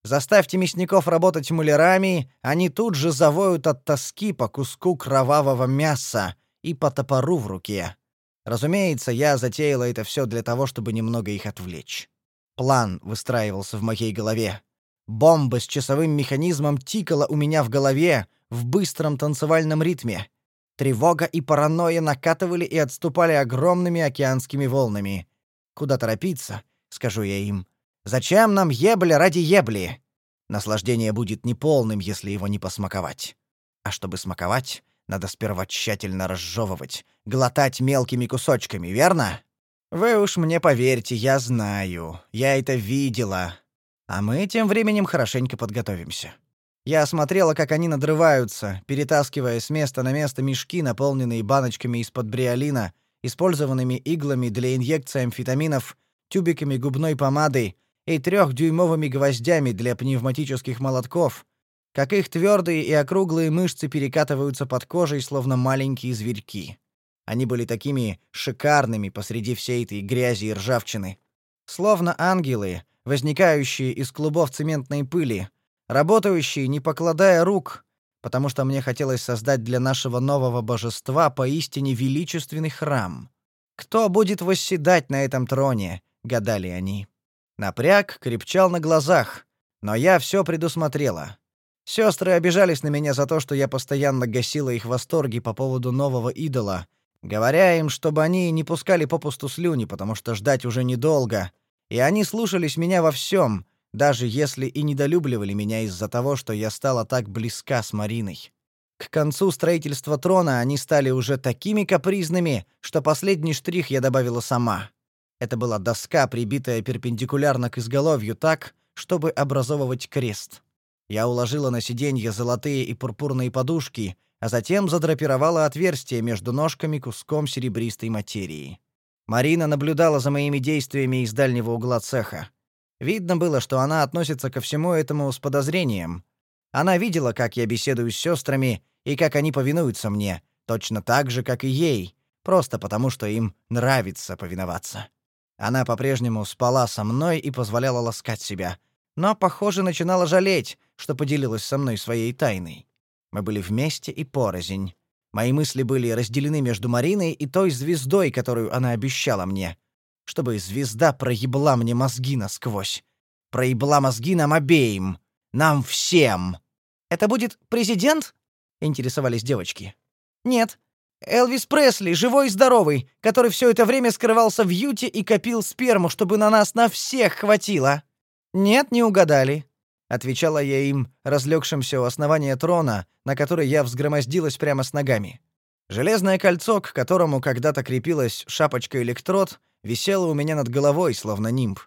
Заставьте мясников работать мулярами, они тут же завоют от тоски по куску кровавого мяса и по топору в руке. Разумеется, я затеяла это все для того, чтобы немного их отвлечь. План выстраивался в моей голове. Бомба с часовым механизмом тикала у меня в голове в быстром танцевальном ритме. Тревога и паранойя накатывали и отступали огромными океанскими волнами. Куда торопиться, скажу я им. Зачем нам ебля ради ебли? Наслаждение будет неполным, если его не посмаковать. А чтобы смаковать, надо сперва тщательно разжевывать, глотать мелкими кусочками, верно? Вы уж мне поверьте, я знаю. Я это видела. А мы тем временем хорошенько подготовимся. Я осмотрела, как они надрываются, перетаскивая с места на место мешки, наполненные баночками из-под бриолина, использованными иглами для инъекции амфетаминов, тюбиками губной помады и трехдюймовыми гвоздями для пневматических молотков, как их твердые и округлые мышцы перекатываются под кожей, словно маленькие зверьки. Они были такими шикарными посреди всей этой грязи и ржавчины. Словно ангелы, возникающие из клубов цементной пыли, работающие, не покладая рук, потому что мне хотелось создать для нашего нового божества поистине величественный храм. Кто будет восседать на этом троне, гадали они. Напряг крепчал на глазах, но я все предусмотрела. Сестры обижались на меня за то, что я постоянно гасила их восторги по поводу нового идола, говоря им, чтобы они не пускали попусту слюни, потому что ждать уже недолго, и они слушались меня во всем, даже если и недолюбливали меня из-за того, что я стала так близка с Мариной. К концу строительства трона они стали уже такими капризными, что последний штрих я добавила сама. Это была доска, прибитая перпендикулярно к изголовью так, чтобы образовывать крест. Я уложила на сиденье золотые и пурпурные подушки, а затем задрапировала отверстие между ножками куском серебристой материи. Марина наблюдала за моими действиями из дальнего угла цеха. Видно было, что она относится ко всему этому с подозрением. Она видела, как я беседую с сестрами и как они повинуются мне, точно так же, как и ей, просто потому что им нравится повиноваться. Она по-прежнему спала со мной и позволяла ласкать себя, но, похоже, начинала жалеть, что поделилась со мной своей тайной. Мы были вместе и порознь. Мои мысли были разделены между Мариной и той звездой, которую она обещала мне чтобы звезда проебла мне мозги насквозь. Проебла мозги нам обеим. Нам всем. Это будет президент? интересовались девочки. Нет. Элвис Пресли, живой и здоровый, который все это время скрывался в Юте и копил сперму, чтобы на нас на всех хватило. Нет, не угадали, отвечала я им, разлегшимся у основания трона, на который я взгромоздилась прямо с ногами. Железное кольцо, к которому когда-то крепилась шапочка-электрод, висело у меня над головой, словно нимб.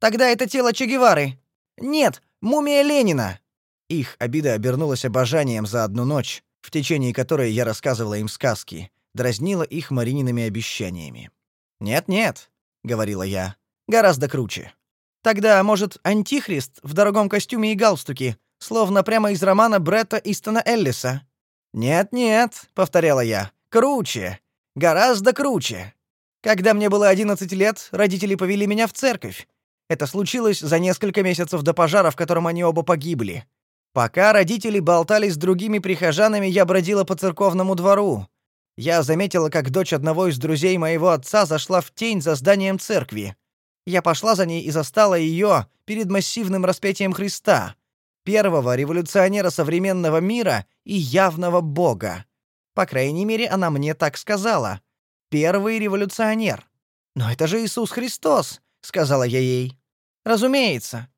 «Тогда это тело Че Гевары!» «Нет, мумия Ленина!» Их обида обернулась обожанием за одну ночь, в течение которой я рассказывала им сказки, дразнила их Мариниными обещаниями. «Нет-нет», — говорила я, — «гораздо круче. Тогда, может, Антихрист в дорогом костюме и галстуке, словно прямо из романа Бретта Истона Эллиса?» «Нет-нет», — повторяла я, — «круче, гораздо круче. Когда мне было 11 лет, родители повели меня в церковь. Это случилось за несколько месяцев до пожара, в котором они оба погибли. Пока родители болтали с другими прихожанами, я бродила по церковному двору. Я заметила, как дочь одного из друзей моего отца зашла в тень за зданием церкви. Я пошла за ней и застала ее перед массивным распятием Христа, первого революционера современного мира и явного бога. По крайней мере, она мне так сказала первый революционер. Но это же Иисус Христос, сказала я ей. Разумеется.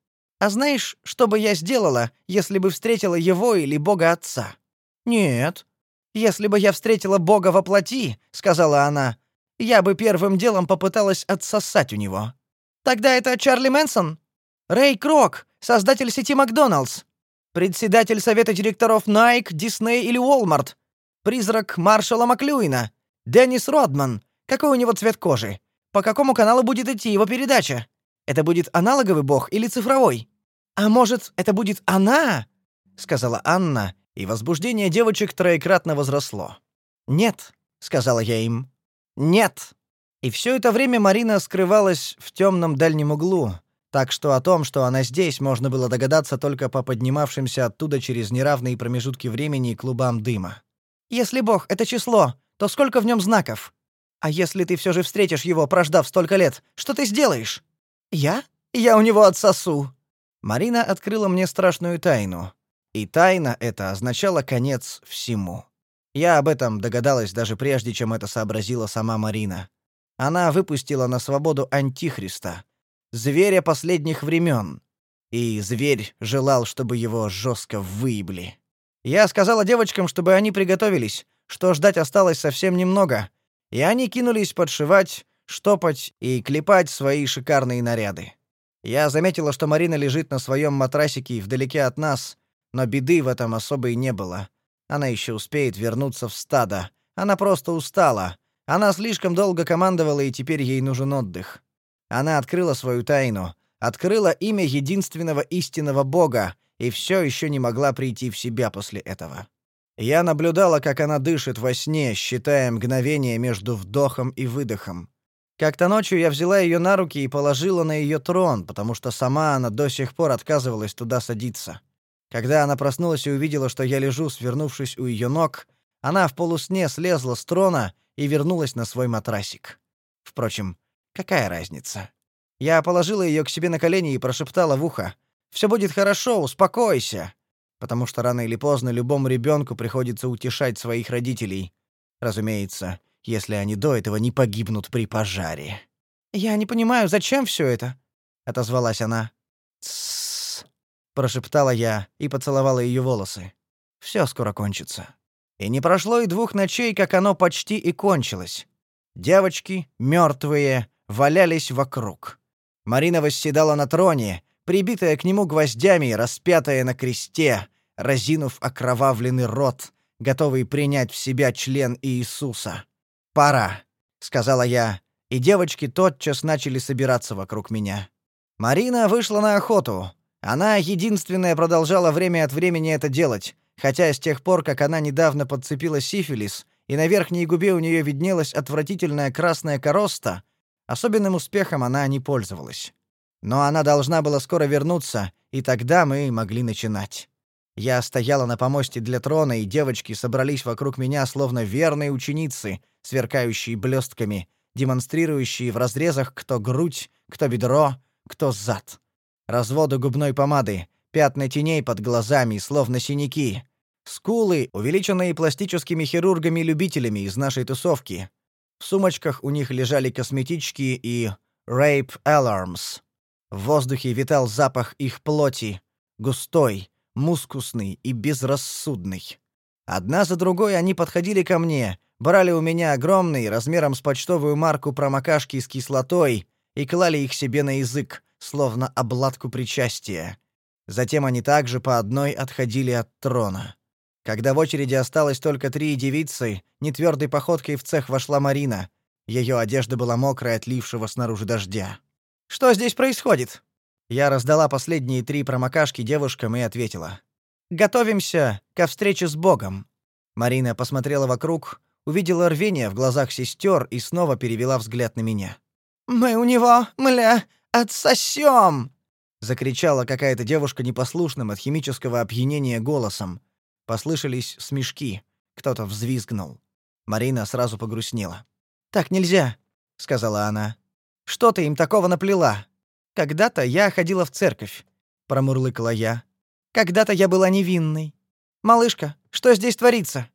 А знаешь, что бы я сделала, если бы встретила его или Бога Отца? Нет. Если бы я встретила Бога во плоти, сказала она, я бы первым делом попыталась отсосать у него. Тогда это Чарли Мэнсон, Рэй Крок, создатель сети Макдоналдс, председатель совета директоров Nike, Disney или Walmart, призрак Маршала Маклюина, Деннис Родман. Какой у него цвет кожи? По какому каналу будет идти его передача? Это будет аналоговый бог или цифровой? А может, это будет она? сказала Анна, и возбуждение девочек троекратно возросло. Нет, сказала я им. Нет. И все это время Марина скрывалась в темном дальнем углу, так что о том, что она здесь, можно было догадаться только по поднимавшимся оттуда через неравные промежутки времени клубам дыма. Если Бог это число, то сколько в нем знаков? А если ты все же встретишь его, прождав столько лет, что ты сделаешь? Я? Я у него отсосу. Марина открыла мне страшную тайну. И тайна эта означала конец всему. Я об этом догадалась даже прежде, чем это сообразила сама Марина. Она выпустила на свободу антихриста, зверя последних времен. И зверь желал, чтобы его жестко выебли. Я сказала девочкам, чтобы они приготовились, что ждать осталось совсем немного, и они кинулись подшивать, штопать и клепать свои шикарные наряды. Я заметила, что Марина лежит на своем матрасике вдалеке от нас, но беды в этом особой не было. Она еще успеет вернуться в стадо. Она просто устала. Она слишком долго командовала, и теперь ей нужен отдых. Она открыла свою тайну, открыла имя единственного истинного Бога, и все еще не могла прийти в себя после этого. Я наблюдала, как она дышит во сне, считая мгновения между вдохом и выдохом. Как-то ночью я взяла ее на руки и положила на ее трон, потому что сама она до сих пор отказывалась туда садиться. Когда она проснулась и увидела, что я лежу, свернувшись у ее ног, она в полусне слезла с трона и вернулась на свой матрасик. Впрочем, Какая разница? Я положила ее к себе на колени и прошептала в ухо: «Все будет хорошо, успокойся", потому что рано или поздно любому ребенку приходится утешать своих родителей. Разумеется, если они до этого не погибнут при пожаре. Я не понимаю, зачем все это? отозвалась она. Тссс, прошептала я и поцеловала ее волосы. Все скоро кончится. И не прошло и двух ночей, как оно почти и кончилось. Девочки, мертвые, валялись вокруг. Марина восседала на троне, прибитая к нему гвоздями, распятая на кресте, разинув окровавленный рот, готовый принять в себя член Иисуса. «Пора», — сказала я, и девочки тотчас начали собираться вокруг меня. Марина вышла на охоту. Она единственная продолжала время от времени это делать, хотя с тех пор, как она недавно подцепила сифилис, и на верхней губе у нее виднелась отвратительная красная короста, Особенным успехом она не пользовалась. Но она должна была скоро вернуться, и тогда мы могли начинать. Я стояла на помосте для трона, и девочки собрались вокруг меня, словно верные ученицы, сверкающие блестками, демонстрирующие в разрезах кто грудь, кто бедро, кто зад. Разводы губной помады, пятна теней под глазами, словно синяки. Скулы, увеличенные пластическими хирургами-любителями из нашей тусовки. В сумочках у них лежали косметички и rape alarms. В воздухе витал запах их плоти, густой, мускусный и безрассудный. Одна за другой они подходили ко мне, брали у меня огромные, размером с почтовую марку промокашки с кислотой и клали их себе на язык, словно обладку причастия. Затем они также по одной отходили от трона. Когда в очереди осталось только три девицы, нетвердой походкой в цех вошла Марина. Ее одежда была мокрая от лившего снаружи дождя. «Что здесь происходит?» Я раздала последние три промокашки девушкам и ответила. «Готовимся ко встрече с Богом». Марина посмотрела вокруг, увидела рвение в глазах сестер и снова перевела взгляд на меня. «Мы у него, мля, отсосем!» закричала какая-то девушка непослушным от химического опьянения голосом. Послышались смешки. Кто-то взвизгнул. Марина сразу погрустнела. «Так нельзя», — сказала она. «Что ты им такого наплела? Когда-то я ходила в церковь», — промурлыкала я. «Когда-то я была невинной. Малышка, что здесь творится?»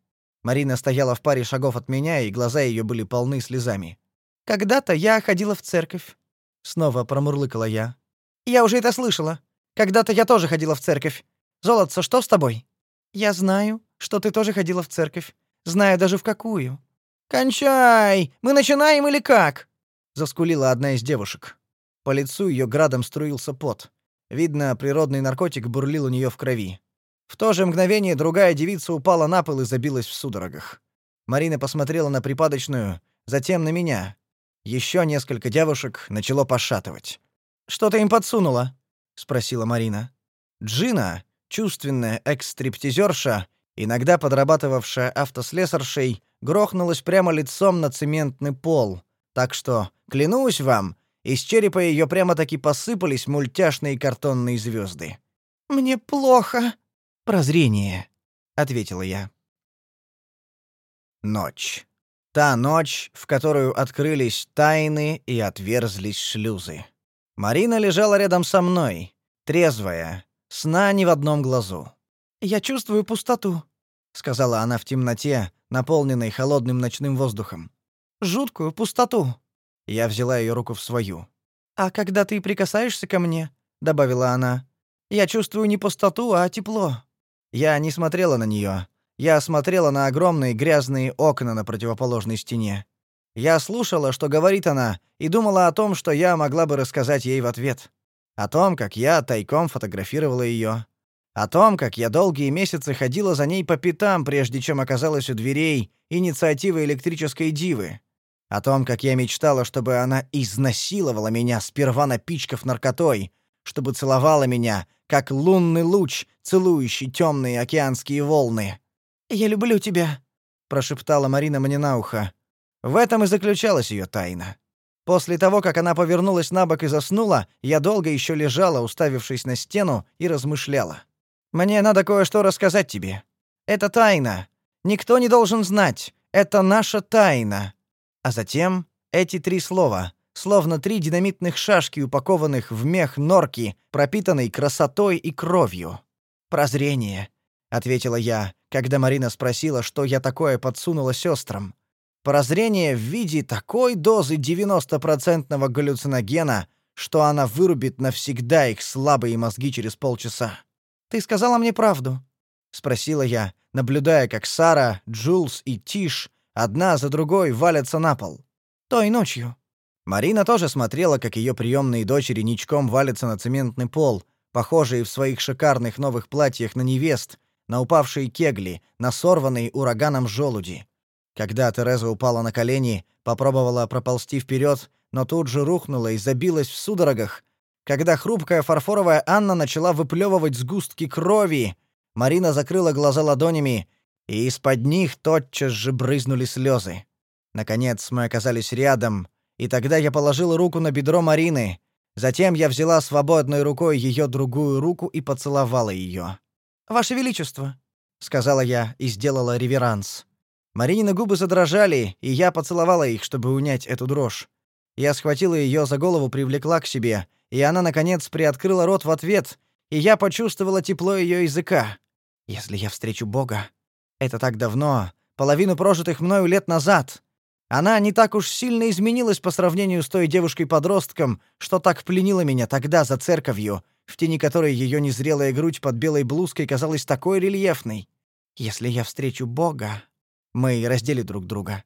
Марина стояла в паре шагов от меня, и глаза ее были полны слезами. «Когда-то я ходила в церковь», — снова промурлыкала я. «Я уже это слышала. Когда-то я тоже ходила в церковь. Золотце, что с тобой?» Я знаю, что ты тоже ходила в церковь. Знаю даже в какую. Кончай! Мы начинаем или как? заскулила одна из девушек. По лицу ее градом струился пот. Видно, природный наркотик бурлил у нее в крови. В то же мгновение другая девица упала на пол и забилась в судорогах. Марина посмотрела на припадочную, затем на меня. Еще несколько девушек начало пошатывать. Что ты им подсунула? спросила Марина. Джина, чувственная экс-стриптизерша, иногда подрабатывавшая автослесаршей, грохнулась прямо лицом на цементный пол. Так что, клянусь вам, из черепа ее прямо-таки посыпались мультяшные картонные звезды. «Мне плохо». «Прозрение», — ответила я. Ночь. Та ночь, в которую открылись тайны и отверзлись шлюзы. Марина лежала рядом со мной, трезвая, сна ни в одном глазу. «Я чувствую пустоту», — сказала она в темноте, наполненной холодным ночным воздухом. «Жуткую пустоту». Я взяла ее руку в свою. «А когда ты прикасаешься ко мне», — добавила она, — «я чувствую не пустоту, а тепло». Я не смотрела на нее. Я смотрела на огромные грязные окна на противоположной стене. Я слушала, что говорит она, и думала о том, что я могла бы рассказать ей в ответ. О том, как я тайком фотографировала ее. О том, как я долгие месяцы ходила за ней по пятам, прежде чем оказалась у дверей инициативы электрической дивы. О том, как я мечтала, чтобы она изнасиловала меня, сперва напичкав наркотой, чтобы целовала меня, как лунный луч, целующий темные океанские волны. «Я люблю тебя», — прошептала Марина мне на ухо. В этом и заключалась ее тайна. После того, как она повернулась на бок и заснула, я долго еще лежала, уставившись на стену, и размышляла. «Мне надо кое-что рассказать тебе. Это тайна. Никто не должен знать. Это наша тайна». А затем эти три слова, словно три динамитных шашки, упакованных в мех норки, пропитанной красотой и кровью. «Прозрение», — ответила я, когда Марина спросила, что я такое подсунула сестрам. Прозрение в виде такой дозы 90-процентного галлюциногена, что она вырубит навсегда их слабые мозги через полчаса. «Ты сказала мне правду?» — спросила я, наблюдая, как Сара, Джулс и Тиш одна за другой валятся на пол. «Той ночью». Марина тоже смотрела, как ее приемные дочери ничком валятся на цементный пол, похожие в своих шикарных новых платьях на невест, на упавшие кегли, на сорванные ураганом желуди. Когда Тереза упала на колени, попробовала проползти вперед, но тут же рухнула и забилась в судорогах. Когда хрупкая фарфоровая Анна начала выплевывать сгустки крови, Марина закрыла глаза ладонями, и из-под них тотчас же брызнули слезы. Наконец мы оказались рядом, и тогда я положил руку на бедро Марины. Затем я взяла свободной рукой ее другую руку и поцеловала ее. «Ваше Величество», — сказала я и сделала реверанс. Маринины губы задрожали, и я поцеловала их, чтобы унять эту дрожь. Я схватила ее за голову, привлекла к себе, и она, наконец, приоткрыла рот в ответ, и я почувствовала тепло ее языка. Если я встречу Бога... Это так давно, половину прожитых мною лет назад. Она не так уж сильно изменилась по сравнению с той девушкой-подростком, что так пленила меня тогда за церковью, в тени которой ее незрелая грудь под белой блузкой казалась такой рельефной. Если я встречу Бога, мы раздели друг друга.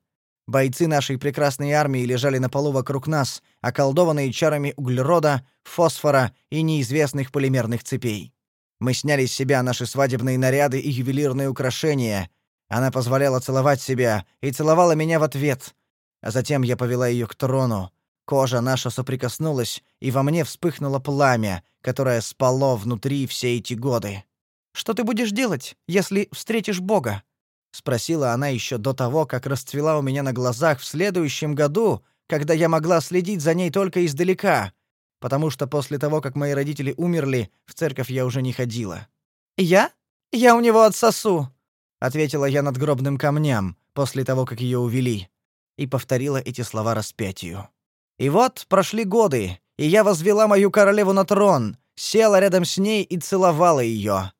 Бойцы нашей прекрасной армии лежали на полу вокруг нас, околдованные чарами углерода, фосфора и неизвестных полимерных цепей. Мы сняли с себя наши свадебные наряды и ювелирные украшения. Она позволяла целовать себя и целовала меня в ответ. А затем я повела ее к трону, Кожа наша соприкоснулась, и во мне вспыхнуло пламя, которое спало внутри все эти годы. «Что ты будешь делать, если встретишь Бога?» — спросила она еще до того, как расцвела у меня на глазах в следующем году, когда я могла следить за ней только издалека, потому что после того, как мои родители умерли, в церковь я уже не ходила. «Я? Я у него отсосу!» — ответила я над гробным камням после того, как ее увели, и повторила эти слова распятию. И вот прошли годы, и я возвела мою королеву на трон, села рядом с ней и целовала ее.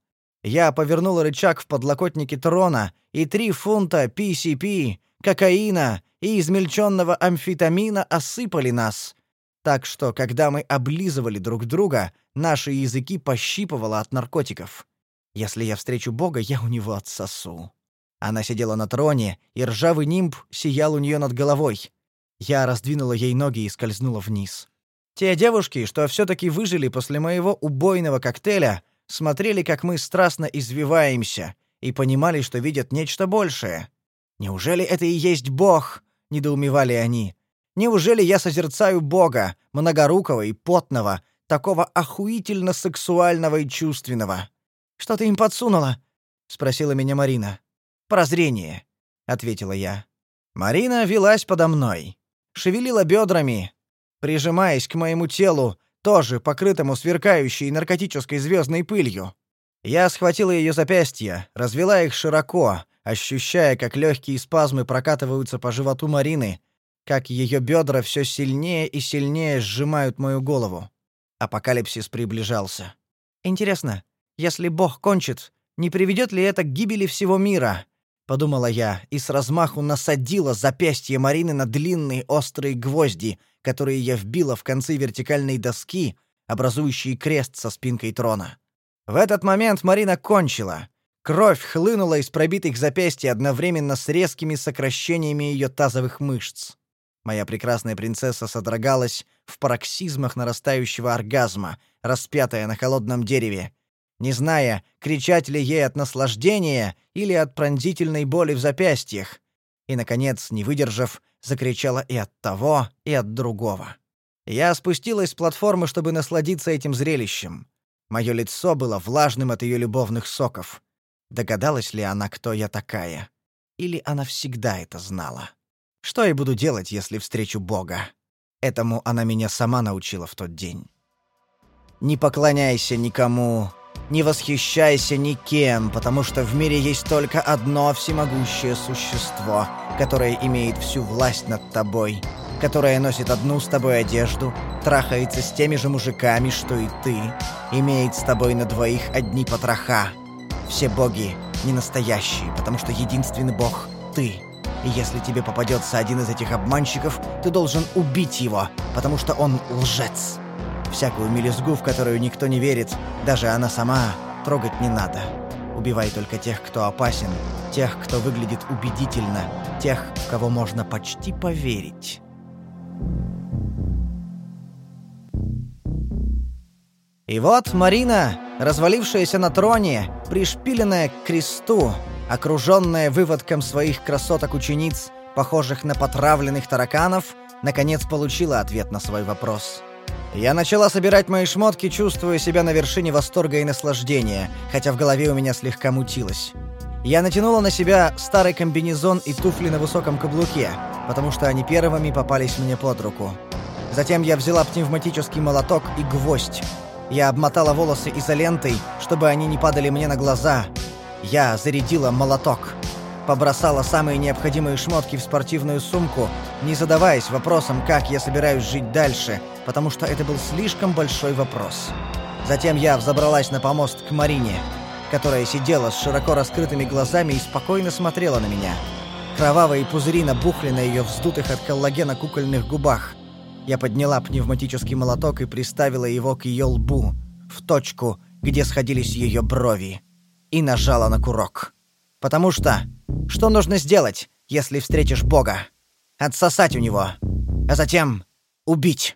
Я повернула рычаг в подлокотнике трона, и три фунта PCP, кокаина и измельченного амфетамина осыпали нас. Так что, когда мы облизывали друг друга, наши языки пощипывало от наркотиков. Если я встречу Бога, я у него отсосу. Она сидела на троне, и ржавый нимб сиял у нее над головой. Я раздвинула ей ноги и скользнула вниз. Те девушки, что все таки выжили после моего убойного коктейля, смотрели, как мы страстно извиваемся, и понимали, что видят нечто большее. Неужели это и есть Бог? недоумевали они. Неужели я созерцаю Бога, многорукого и потного, такого охуительно сексуального и чувственного? Что ты им подсунула? спросила меня Марина. Прозрение, ответила я. Марина велась подо мной, шевелила бедрами, прижимаясь к моему телу, тоже покрытому сверкающей наркотической звездной пылью. Я схватила ее запястья, развела их широко, ощущая, как легкие спазмы прокатываются по животу Марины, как ее бедра все сильнее и сильнее сжимают мою голову. Апокалипсис приближался. Интересно, если Бог кончит, не приведет ли это к гибели всего мира? подумала я и с размаху насадила запястье Марины на длинные острые гвозди, которые я вбила в концы вертикальной доски, образующие крест со спинкой трона. В этот момент Марина кончила. Кровь хлынула из пробитых запястий одновременно с резкими сокращениями ее тазовых мышц. Моя прекрасная принцесса содрогалась в пароксизмах нарастающего оргазма, распятая на холодном дереве, не зная, кричать ли ей от наслаждения или от пронзительной боли в запястьях, и, наконец, не выдержав, закричала и от того, и от другого. Я спустилась с платформы, чтобы насладиться этим зрелищем. Мое лицо было влажным от ее любовных соков. Догадалась ли она, кто я такая? Или она всегда это знала? Что я буду делать, если встречу Бога? Этому она меня сама научила в тот день. Не поклоняйся никому, не восхищайся никем, потому что в мире есть только одно всемогущее существо, которое имеет всю власть над тобой, которое носит одну с тобой одежду, трахается с теми же мужиками, что и ты, имеет с тобой на двоих одни потроха. Все боги не настоящие, потому что единственный бог — ты. И если тебе попадется один из этих обманщиков, ты должен убить его, потому что он лжец. Всякую мелюзгу, в которую никто не верит, даже она сама, трогать не надо. Убивай только тех, кто опасен, тех, кто выглядит убедительно, тех, в кого можно почти поверить. И вот Марина, развалившаяся на троне, пришпиленная к кресту, окруженная выводком своих красоток-учениц, похожих на потравленных тараканов, наконец получила ответ на свой вопрос. Я начала собирать мои шмотки, чувствуя себя на вершине восторга и наслаждения, хотя в голове у меня слегка мутилось. Я натянула на себя старый комбинезон и туфли на высоком каблуке, потому что они первыми попались мне под руку. Затем я взяла пневматический молоток и гвоздь. Я обмотала волосы изолентой, чтобы они не падали мне на глаза. Я зарядила молоток побросала самые необходимые шмотки в спортивную сумку, не задаваясь вопросом, как я собираюсь жить дальше, потому что это был слишком большой вопрос. Затем я взобралась на помост к Марине, которая сидела с широко раскрытыми глазами и спокойно смотрела на меня. Кровавые пузыри набухли на ее вздутых от коллагена кукольных губах. Я подняла пневматический молоток и приставила его к ее лбу, в точку, где сходились ее брови, и нажала на курок. Потому что что нужно сделать, если встретишь Бога? Отсосать у него, а затем убить.